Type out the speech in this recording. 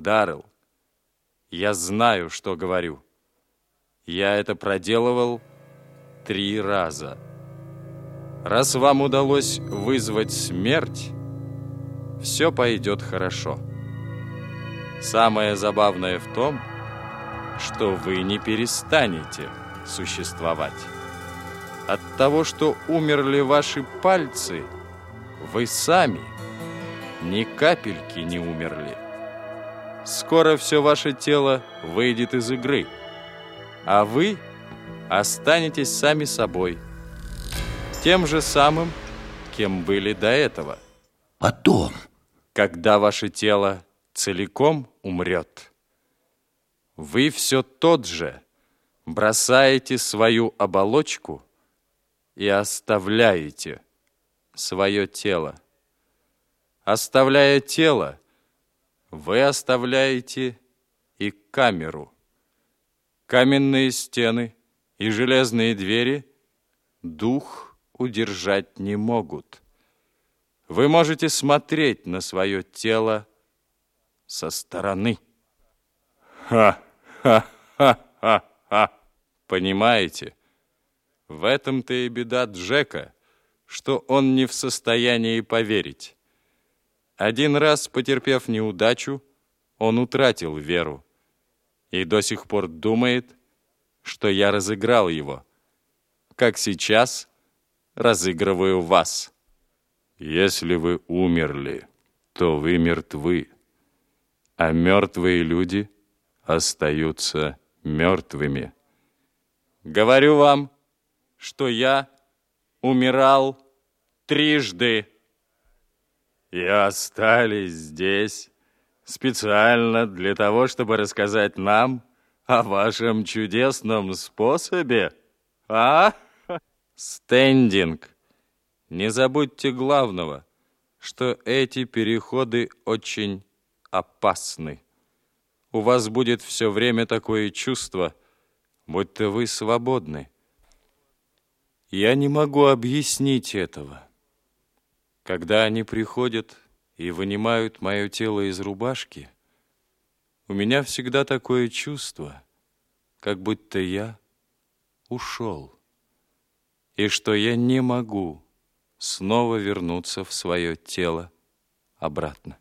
Даррелл, я знаю, что говорю. Я это проделывал три раза. Раз вам удалось вызвать смерть, все пойдет хорошо. Самое забавное в том, что вы не перестанете существовать. От того, что умерли ваши пальцы, вы сами ни капельки не умерли. Скоро все ваше тело выйдет из игры, а вы останетесь сами собой, тем же самым, кем были до этого. Потом? Когда ваше тело целиком умрет, вы все тот же бросаете свою оболочку и оставляете свое тело. Оставляя тело, вы оставляете и камеру. Каменные стены и железные двери дух удержать не могут. Вы можете смотреть на свое тело со стороны. Ха-ха-ха-ха-ха! Понимаете? В этом-то и беда Джека, что он не в состоянии поверить. Один раз, потерпев неудачу, он утратил веру и до сих пор думает, что я разыграл его, как сейчас разыгрываю вас. Если вы умерли, то вы мертвы, а мертвые люди остаются мертвыми. Говорю вам, что я умирал трижды и остались здесь специально для того, чтобы рассказать нам о вашем чудесном способе, а? Стендинг. Не забудьте главного, что эти переходы очень опасны. У вас будет все время такое чувство, будто вы свободны. Я не могу объяснить этого. Когда они приходят и вынимают мое тело из рубашки, у меня всегда такое чувство, как будто я ушел, и что я не могу снова вернуться в свое тело обратно.